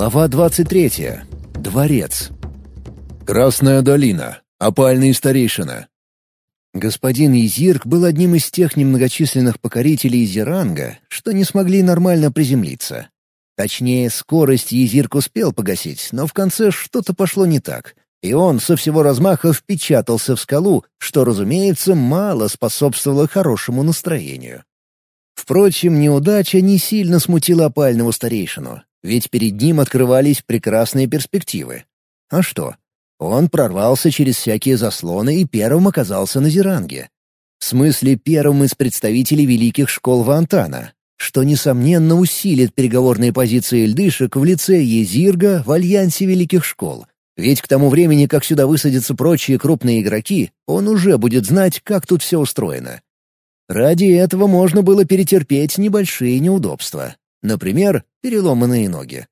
Глава 23. Дворец. Красная долина. Опальный старейшина. Господин Изирк был одним из тех немногочисленных покорителей Зеранга, что не смогли нормально приземлиться. Точнее, скорость Езирк успел погасить, но в конце что-то пошло не так, и он со всего размаха впечатался в скалу, что, разумеется, мало способствовало хорошему настроению. Впрочем, неудача не сильно смутила опального старейшину, ведь перед ним открывались прекрасные перспективы. А что? Он прорвался через всякие заслоны и первым оказался на Зеранге. В смысле, первым из представителей великих школ Вантана, что, несомненно, усилит переговорные позиции льдышек в лице Езирга в альянсе великих школ. Ведь к тому времени, как сюда высадятся прочие крупные игроки, он уже будет знать, как тут все устроено. Ради этого можно было перетерпеть небольшие неудобства. Например, переломанные ноги.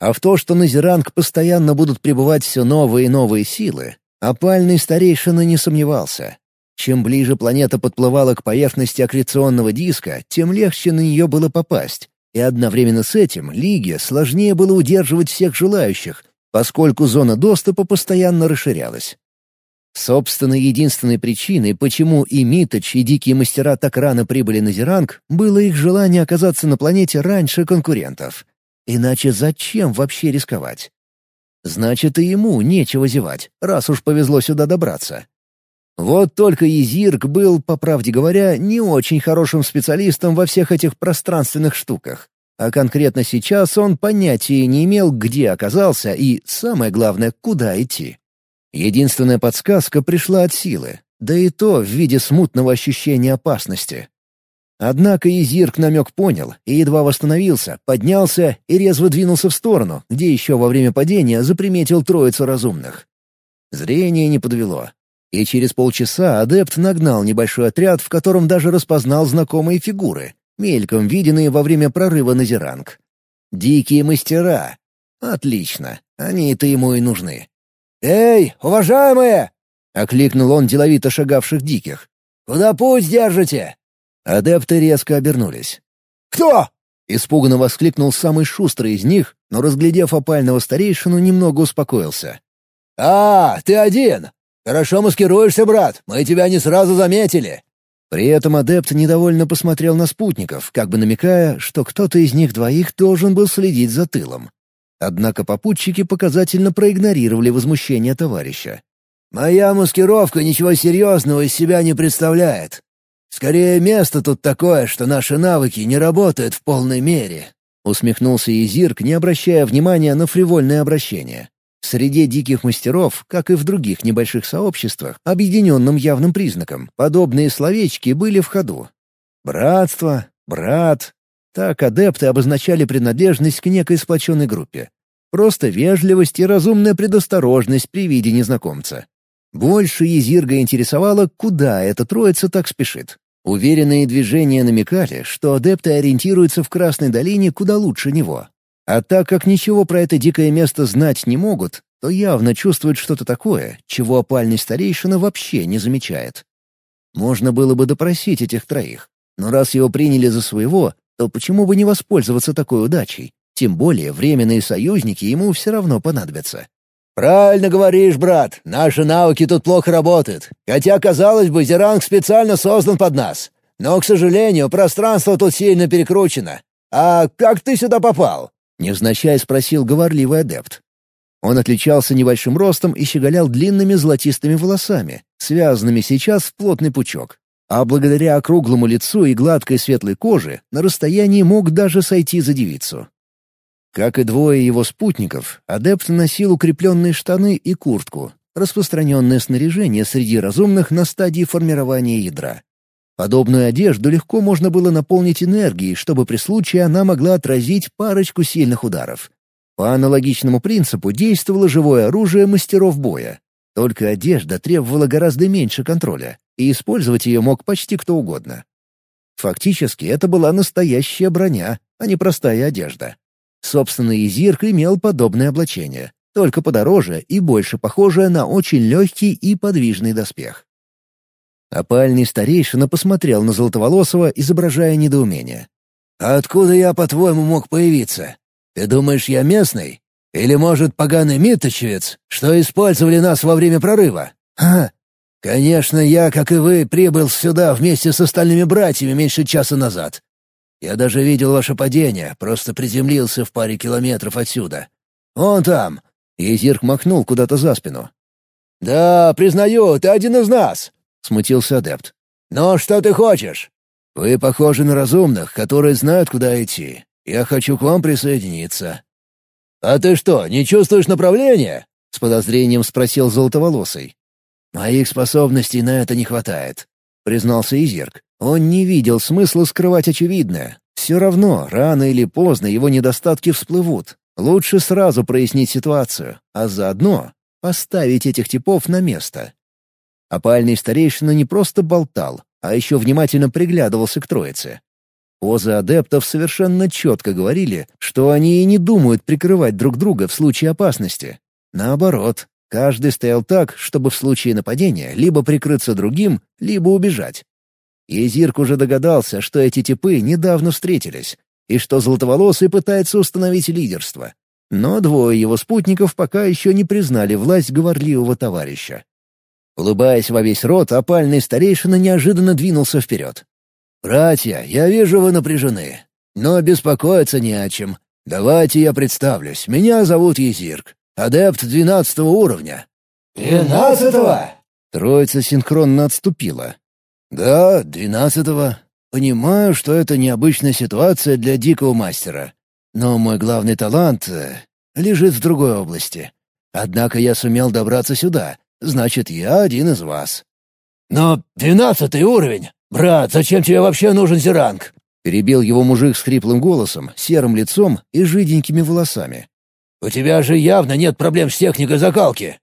А в то, что на Зеранг постоянно будут прибывать все новые и новые силы, опальный старейшина не сомневался. Чем ближе планета подплывала к поверхности аккреционного диска, тем легче на нее было попасть, и одновременно с этим Лиге сложнее было удерживать всех желающих, поскольку зона доступа постоянно расширялась. Собственно, единственной причиной, почему и Миточ, и Дикие Мастера так рано прибыли на Зеранг, было их желание оказаться на планете раньше конкурентов. Иначе зачем вообще рисковать? Значит, и ему нечего зевать, раз уж повезло сюда добраться. Вот только Изирк был, по правде говоря, не очень хорошим специалистом во всех этих пространственных штуках. А конкретно сейчас он понятия не имел, где оказался и, самое главное, куда идти. Единственная подсказка пришла от силы, да и то в виде смутного ощущения опасности. Однако Изирк намек понял и едва восстановился, поднялся и резво двинулся в сторону, где еще во время падения заприметил троицу разумных. Зрение не подвело. И через полчаса адепт нагнал небольшой отряд, в котором даже распознал знакомые фигуры, мельком виденные во время прорыва на Зеранг. Дикие мастера. Отлично, они-то ему и нужны. «Эй, уважаемые!» — окликнул он деловито шагавших диких. «Куда путь держите?» Адепты резко обернулись. «Кто?» — испуганно воскликнул самый шустрый из них, но, разглядев опального старейшину, немного успокоился. «А, ты один! Хорошо маскируешься, брат, мы тебя не сразу заметили!» При этом адепт недовольно посмотрел на спутников, как бы намекая, что кто-то из них двоих должен был следить за тылом. Однако попутчики показательно проигнорировали возмущение товарища. «Моя маскировка ничего серьезного из себя не представляет. Скорее, место тут такое, что наши навыки не работают в полной мере», — усмехнулся Изирк, не обращая внимания на фривольное обращение. Среди диких мастеров, как и в других небольших сообществах, объединенным явным признаком, подобные словечки были в ходу. Братство, брат, так адепты обозначали принадлежность к некой сплоченной группе. Просто вежливость и разумная предосторожность при виде незнакомца. Больше Езирга интересовало, куда эта троица так спешит. Уверенные движения намекали, что адепты ориентируются в Красной долине куда лучше него. А так как ничего про это дикое место знать не могут, то явно чувствуют что-то такое, чего опальный старейшина вообще не замечает. Можно было бы допросить этих троих, но раз его приняли за своего, то почему бы не воспользоваться такой удачей? Тем более временные союзники ему все равно понадобятся. «Правильно говоришь, брат. Наши навыки тут плохо работают. Хотя, казалось бы, Зеранг специально создан под нас. Но, к сожалению, пространство тут сильно перекручено. А как ты сюда попал?» — невзначай спросил говорливый адепт. Он отличался небольшим ростом и щеголял длинными золотистыми волосами, связанными сейчас в плотный пучок а благодаря округлому лицу и гладкой светлой коже на расстоянии мог даже сойти за девицу. Как и двое его спутников, адепт носил укрепленные штаны и куртку, распространенное снаряжение среди разумных на стадии формирования ядра. Подобную одежду легко можно было наполнить энергией, чтобы при случае она могла отразить парочку сильных ударов. По аналогичному принципу действовало живое оружие мастеров боя. Только одежда требовала гораздо меньше контроля, и использовать ее мог почти кто угодно. Фактически это была настоящая броня, а не простая одежда. Собственно, Изирк имел подобное облачение, только подороже и больше похожее на очень легкий и подвижный доспех. Опальный старейшина посмотрел на Золотоволосого, изображая недоумение. «А откуда я, по-твоему, мог появиться? Ты думаешь, я местный? Или, может, поганый миточевец, что использовали нас во время прорыва? Ха! Конечно, я, как и вы, прибыл сюда вместе с остальными братьями меньше часа назад. Я даже видел ваше падение, просто приземлился в паре километров отсюда. Он там!» И Зирк махнул куда-то за спину. «Да, признаю, ты один из нас!» — смутился адепт. «Но что ты хочешь?» «Вы похожи на разумных, которые знают, куда идти. Я хочу к вам присоединиться». «А ты что, не чувствуешь направления?» — с подозрением спросил Золотоволосый. «Моих способностей на это не хватает», — признался Изерк. Он не видел смысла скрывать очевидное. Все равно, рано или поздно его недостатки всплывут. Лучше сразу прояснить ситуацию, а заодно поставить этих типов на место. Опальный старейшина не просто болтал, а еще внимательно приглядывался к троице. Позы адептов совершенно четко говорили, что они и не думают прикрывать друг друга в случае опасности. Наоборот, каждый стоял так, чтобы в случае нападения либо прикрыться другим, либо убежать. Езирк уже догадался, что эти типы недавно встретились, и что Золотоволосый пытается установить лидерство. Но двое его спутников пока еще не признали власть говорливого товарища. Улыбаясь во весь рот, опальный старейшина неожиданно двинулся вперед. «Братья, я вижу, вы напряжены. Но беспокоиться не о чем. Давайте я представлюсь. Меня зовут Езирк. Адепт двенадцатого уровня». «Двенадцатого?» Троица синхронно отступила. «Да, двенадцатого. Понимаю, что это необычная ситуация для дикого мастера. Но мой главный талант э, лежит в другой области. Однако я сумел добраться сюда, значит, я один из вас». «Но двенадцатый уровень! Брат, зачем тебе вообще нужен зеранг?» Перебил его мужик с хриплым голосом, серым лицом и жиденькими волосами. «У тебя же явно нет проблем с техникой закалки».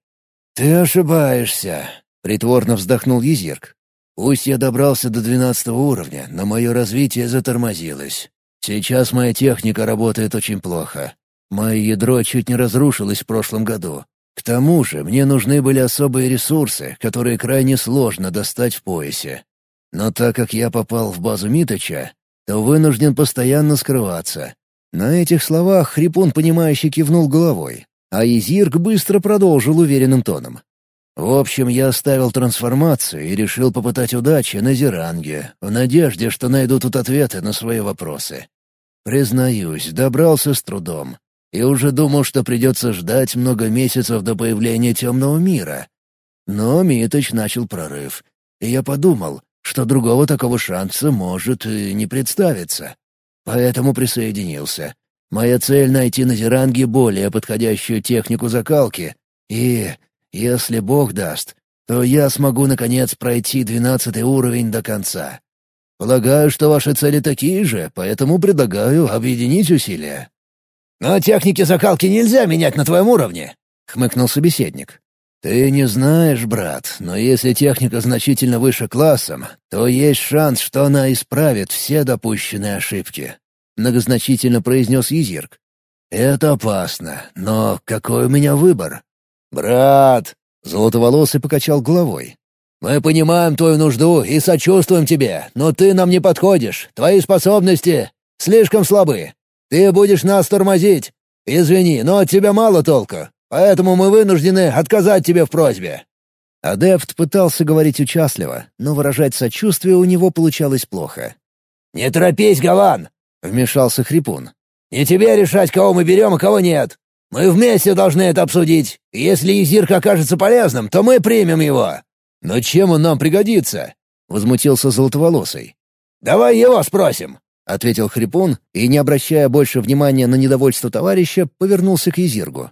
«Ты ошибаешься», — притворно вздохнул Езирк. «Пусть я добрался до двенадцатого уровня, но мое развитие затормозилось. Сейчас моя техника работает очень плохо. Мое ядро чуть не разрушилось в прошлом году. К тому же мне нужны были особые ресурсы, которые крайне сложно достать в поясе. Но так как я попал в базу Миточа, то вынужден постоянно скрываться. На этих словах Хрипун, понимающе кивнул головой, а Изирк быстро продолжил уверенным тоном. В общем, я оставил трансформацию и решил попытать удачи на Зеранге, в надежде, что найду тут ответы на свои вопросы. Признаюсь, добрался с трудом. И уже думал, что придется ждать много месяцев до появления темного мира. Но Миточ начал прорыв. И я подумал, что другого такого шанса может и не представиться. Поэтому присоединился. Моя цель — найти на Зеранге более подходящую технику закалки. И, если Бог даст, то я смогу, наконец, пройти двенадцатый уровень до конца. Полагаю, что ваши цели такие же, поэтому предлагаю объединить усилия». «Но техники закалки нельзя менять на твоем уровне», — хмыкнул собеседник. «Ты не знаешь, брат, но если техника значительно выше классом, то есть шанс, что она исправит все допущенные ошибки», — многозначительно произнес Езирк. «Это опасно, но какой у меня выбор?» «Брат!» — Золотоволосый покачал головой. Мы понимаем твою нужду и сочувствуем тебе, но ты нам не подходишь. Твои способности слишком слабы. Ты будешь нас тормозить. Извини, но от тебя мало толка, поэтому мы вынуждены отказать тебе в просьбе». Адепт пытался говорить участливо, но выражать сочувствие у него получалось плохо. «Не торопись, Гаван!» — вмешался Хрипун. «Не тебе решать, кого мы берем, а кого нет. Мы вместе должны это обсудить. Если Изирк окажется полезным, то мы примем его. «Но чем он нам пригодится?» — возмутился Золотоволосый. «Давай его спросим», — ответил Хрипун и, не обращая больше внимания на недовольство товарища, повернулся к Езиргу.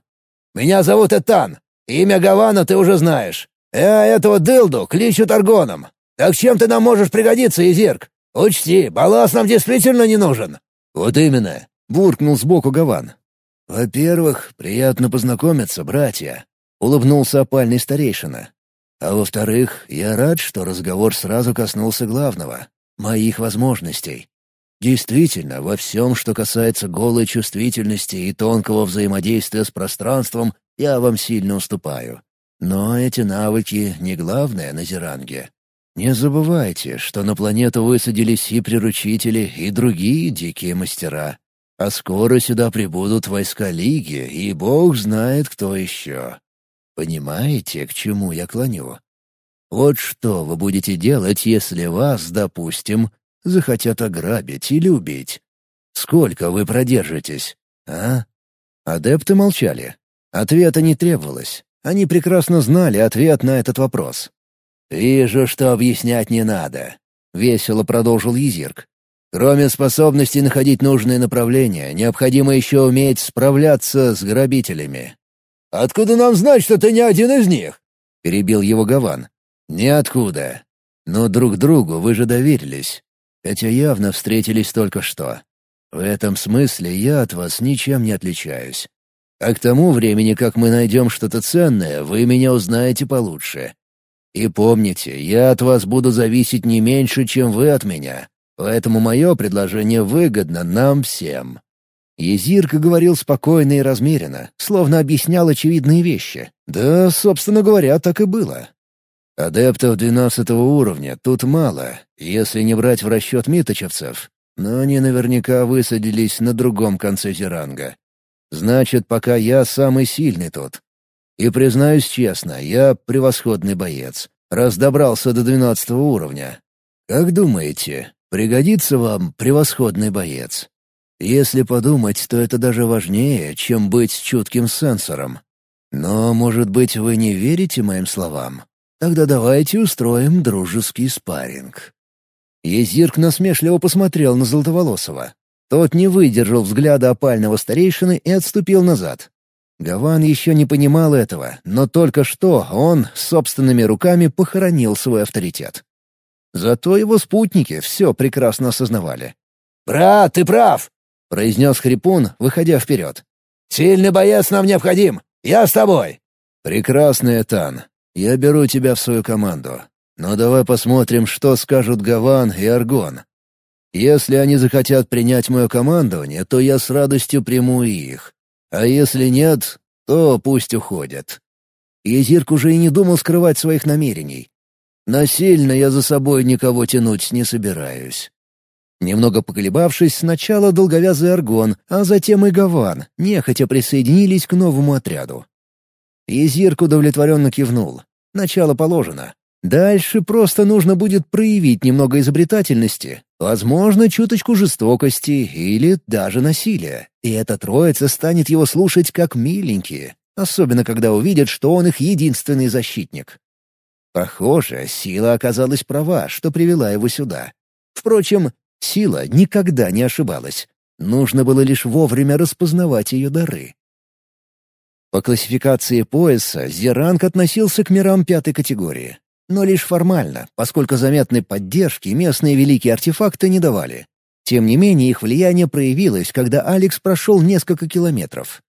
«Меня зовут Этан. Имя Гавана ты уже знаешь. А этого дылду кличут Аргоном. Так чем ты нам можешь пригодиться, Езирг? Учти, балласт нам действительно не нужен». «Вот именно», — буркнул сбоку Гаван. «Во-первых, приятно познакомиться, братья», — улыбнулся опальный старейшина. А во-вторых, я рад, что разговор сразу коснулся главного — моих возможностей. Действительно, во всем, что касается голой чувствительности и тонкого взаимодействия с пространством, я вам сильно уступаю. Но эти навыки не главное на Зеранге. Не забывайте, что на планету высадились и приручители, и другие дикие мастера. А скоро сюда прибудут войска Лиги, и бог знает, кто еще. Понимаете, к чему я клоню? Вот что вы будете делать, если вас, допустим, захотят ограбить или убить? Сколько вы продержитесь, а?» Адепты молчали. Ответа не требовалось. Они прекрасно знали ответ на этот вопрос. «Вижу, что объяснять не надо», — весело продолжил Езирк. «Кроме способности находить нужные направления, необходимо еще уметь справляться с грабителями». «Откуда нам знать, что ты не один из них?» — перебил его Гаван. «Ниоткуда. Но друг другу вы же доверились, хотя явно встретились только что. В этом смысле я от вас ничем не отличаюсь. А к тому времени, как мы найдем что-то ценное, вы меня узнаете получше. И помните, я от вас буду зависеть не меньше, чем вы от меня. Поэтому мое предложение выгодно нам всем». Езирка говорил спокойно и размеренно, словно объяснял очевидные вещи. Да, собственно говоря, так и было. Адептов двенадцатого уровня тут мало, если не брать в расчет миточевцев, но они наверняка высадились на другом конце Зеранга. Значит, пока я самый сильный тут. И признаюсь честно, я превосходный боец, раз добрался до двенадцатого уровня. Как думаете, пригодится вам превосходный боец? Если подумать, то это даже важнее, чем быть чутким сенсором. Но, может быть, вы не верите моим словам? Тогда давайте устроим дружеский спарринг». Езирк насмешливо посмотрел на Золотоволосого. Тот не выдержал взгляда опального старейшины и отступил назад. Гаван еще не понимал этого, но только что он собственными руками похоронил свой авторитет. Зато его спутники все прекрасно осознавали. «Брат, ты прав! — произнес Хрипун, выходя вперед. «Сильный боец нам необходим! Я с тобой!» «Прекрасный Этан. Я беру тебя в свою команду. Но давай посмотрим, что скажут Гаван и Аргон. Если они захотят принять мое командование, то я с радостью приму их. А если нет, то пусть уходят». Езирк уже и не думал скрывать своих намерений. Насильно я за собой никого тянуть не собираюсь. Немного поколебавшись, сначала долговязый Аргон, а затем и Гаван, нехотя присоединились к новому отряду. Езирк удовлетворенно кивнул. Начало положено. Дальше просто нужно будет проявить немного изобретательности, возможно, чуточку жестокости или даже насилия. И эта троица станет его слушать как миленькие, особенно когда увидят, что он их единственный защитник. Похоже, сила оказалась права, что привела его сюда. Впрочем, Сила никогда не ошибалась. Нужно было лишь вовремя распознавать ее дары. По классификации пояса Зеранг относился к мирам пятой категории. Но лишь формально, поскольку заметной поддержки местные великие артефакты не давали. Тем не менее, их влияние проявилось, когда Алекс прошел несколько километров.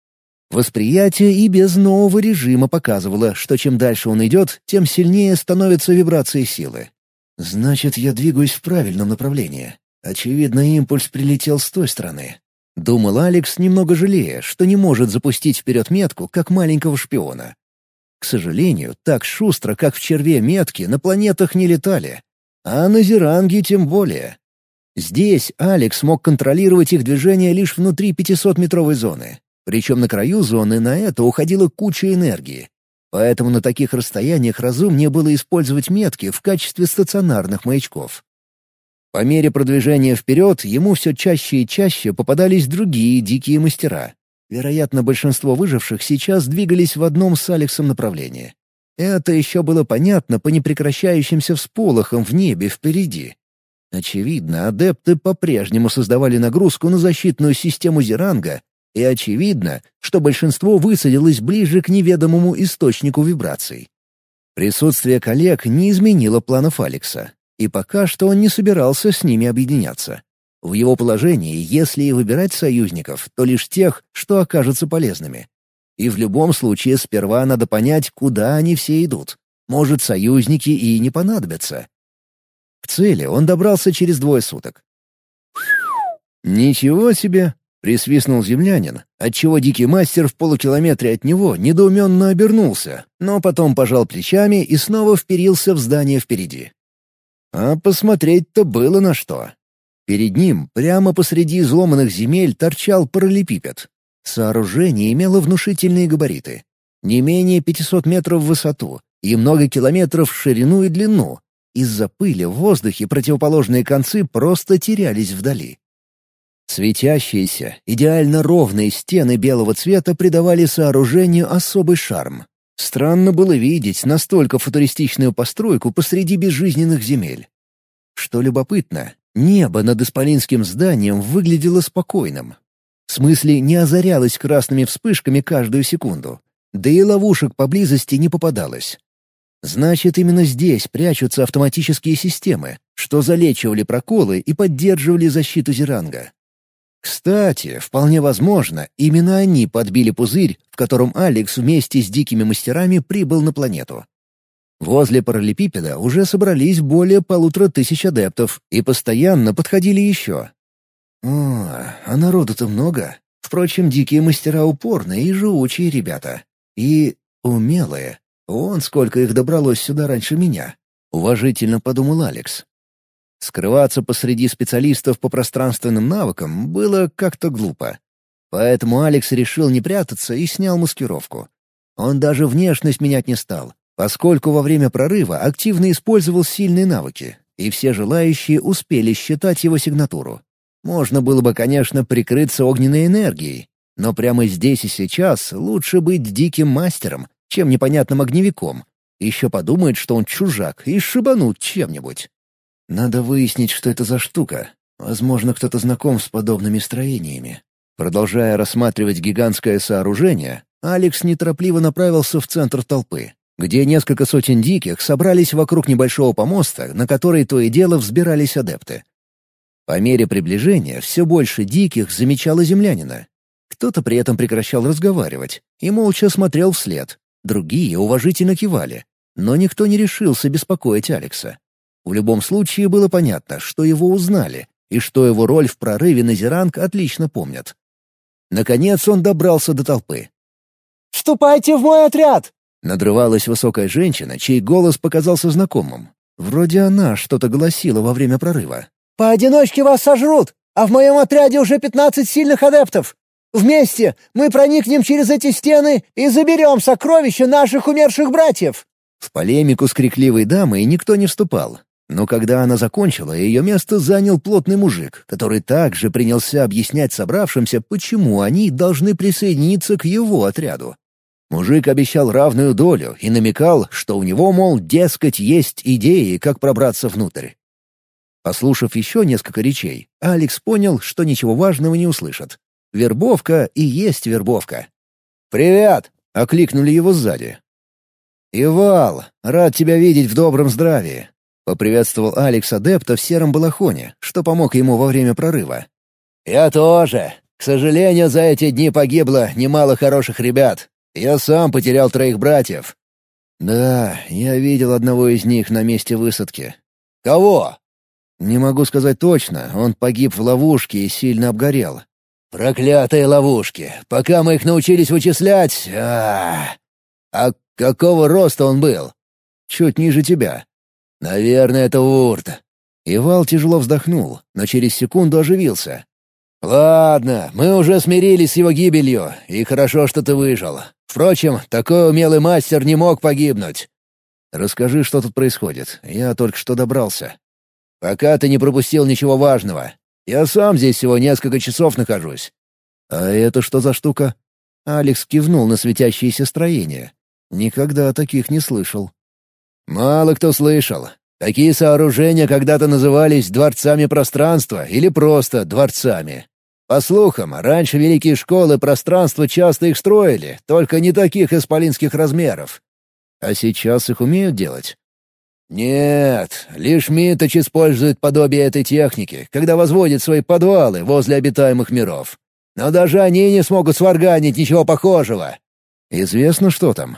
Восприятие и без нового режима показывало, что чем дальше он идет, тем сильнее становятся вибрации силы. «Значит, я двигаюсь в правильном направлении. Очевидно, импульс прилетел с той стороны. Думал Алекс, немного жалея, что не может запустить вперед метку, как маленького шпиона. К сожалению, так шустро, как в черве метки, на планетах не летали. А на Зеранге тем более. Здесь Алекс мог контролировать их движение лишь внутри 500-метровой зоны. Причем на краю зоны на это уходила куча энергии. Поэтому на таких расстояниях разумнее было использовать метки в качестве стационарных маячков. По мере продвижения вперед ему все чаще и чаще попадались другие дикие мастера. Вероятно, большинство выживших сейчас двигались в одном с Алексом направлении. Это еще было понятно по непрекращающимся всполохам в небе впереди. Очевидно, адепты по-прежнему создавали нагрузку на защитную систему Зеранга, и очевидно, что большинство высадилось ближе к неведомому источнику вибраций. Присутствие коллег не изменило планов Алекса. И пока что он не собирался с ними объединяться. В его положении, если и выбирать союзников, то лишь тех, что окажутся полезными. И в любом случае сперва надо понять, куда они все идут. Может, союзники и не понадобятся. К цели он добрался через двое суток. «Ничего себе!» — присвистнул землянин, отчего дикий мастер в полукилометре от него недоуменно обернулся, но потом пожал плечами и снова вперился в здание впереди. А посмотреть-то было на что. Перед ним, прямо посреди изломанных земель, торчал параллелепипед. Сооружение имело внушительные габариты. Не менее 500 метров в высоту и много километров в ширину и длину. Из-за пыли в воздухе противоположные концы просто терялись вдали. Светящиеся, идеально ровные стены белого цвета придавали сооружению особый шарм. Странно было видеть настолько футуристичную постройку посреди безжизненных земель. Что любопытно, небо над исполинским зданием выглядело спокойным. В смысле, не озарялось красными вспышками каждую секунду. Да и ловушек поблизости не попадалось. Значит, именно здесь прячутся автоматические системы, что залечивали проколы и поддерживали защиту Зеранга. Кстати, вполне возможно, именно они подбили пузырь, в котором Алекс вместе с дикими мастерами прибыл на планету. Возле параллелепипеда уже собрались более полутора тысяч адептов и постоянно подходили еще. О, а народу-то много. Впрочем, дикие мастера упорные и живучие ребята. И умелые. Вон сколько их добралось сюда раньше меня. Уважительно подумал Алекс. Скрываться посреди специалистов по пространственным навыкам было как-то глупо. Поэтому Алекс решил не прятаться и снял маскировку. Он даже внешность менять не стал, поскольку во время прорыва активно использовал сильные навыки, и все желающие успели считать его сигнатуру. Можно было бы, конечно, прикрыться огненной энергией, но прямо здесь и сейчас лучше быть диким мастером, чем непонятным огневиком. Еще подумает, что он чужак, и шибанут чем-нибудь. Надо выяснить, что это за штука. Возможно, кто-то знаком с подобными строениями. Продолжая рассматривать гигантское сооружение, Алекс неторопливо направился в центр толпы, где несколько сотен диких собрались вокруг небольшого помоста, на который то и дело взбирались адепты. По мере приближения все больше диких замечало землянина. Кто-то при этом прекращал разговаривать и молча смотрел вслед, другие уважительно кивали, но никто не решился беспокоить Алекса. В любом случае было понятно, что его узнали, и что его роль в прорыве на Зеранг отлично помнят. Наконец он добрался до толпы. «Вступайте в мой отряд!» Надрывалась высокая женщина, чей голос показался знакомым. Вроде она что-то голосила во время прорыва. «Поодиночке вас сожрут, а в моем отряде уже пятнадцать сильных адептов. Вместе мы проникнем через эти стены и заберем сокровища наших умерших братьев!» В полемику с крикливой дамой никто не вступал, но когда она закончила, ее место занял плотный мужик, который также принялся объяснять собравшимся, почему они должны присоединиться к его отряду. Мужик обещал равную долю и намекал, что у него, мол, дескать, есть идеи, как пробраться внутрь. Послушав еще несколько речей, Алекс понял, что ничего важного не услышит. Вербовка и есть вербовка. «Привет!» — окликнули его сзади. «Ивал, рад тебя видеть в добром здравии. Поприветствовал Алекс адепта в сером балахоне, что помог ему во время прорыва. «Я тоже. К сожалению, за эти дни погибло немало хороших ребят. Я сам потерял троих братьев». «Да, я видел одного из них на месте высадки». «Кого?» «Не могу сказать точно. Он погиб в ловушке и сильно обгорел». «Проклятые ловушки! Пока мы их научились вычислять... А, -а, -а. какого роста он был?» «Чуть ниже тебя. «Наверное, это Урт». Ивал тяжело вздохнул, но через секунду оживился. «Ладно, мы уже смирились с его гибелью, и хорошо, что ты выжил. Впрочем, такой умелый мастер не мог погибнуть. Расскажи, что тут происходит. Я только что добрался. Пока ты не пропустил ничего важного. Я сам здесь всего несколько часов нахожусь». «А это что за штука?» Алекс кивнул на светящееся строение. «Никогда таких не слышал». Мало кто слышал. Такие сооружения когда-то назывались дворцами пространства или просто дворцами. По слухам, раньше великие школы пространства часто их строили, только не таких исполинских размеров. А сейчас их умеют делать? Нет, лишь Миточ использует подобие этой техники, когда возводит свои подвалы возле обитаемых миров. Но даже они не смогут сварганить ничего похожего. Известно, что там.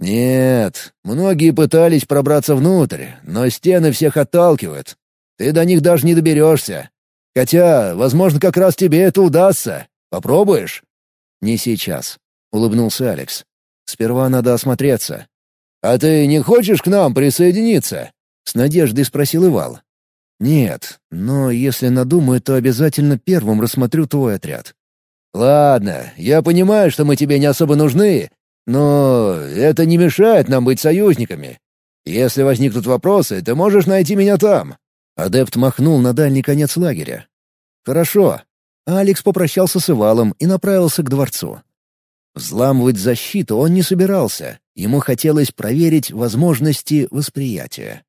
«Нет, многие пытались пробраться внутрь, но стены всех отталкивают. Ты до них даже не доберешься. Хотя, возможно, как раз тебе это удастся. Попробуешь?» «Не сейчас», — улыбнулся Алекс. «Сперва надо осмотреться». «А ты не хочешь к нам присоединиться?» — с надеждой спросил Ивал. «Нет, но если надумаю, то обязательно первым рассмотрю твой отряд». «Ладно, я понимаю, что мы тебе не особо нужны, но это не мешает нам быть союзниками. Если возникнут вопросы, ты можешь найти меня там». Адепт махнул на дальний конец лагеря. «Хорошо». Алекс попрощался с Ивалом и направился к дворцу. Взламывать защиту он не собирался, ему хотелось проверить возможности восприятия.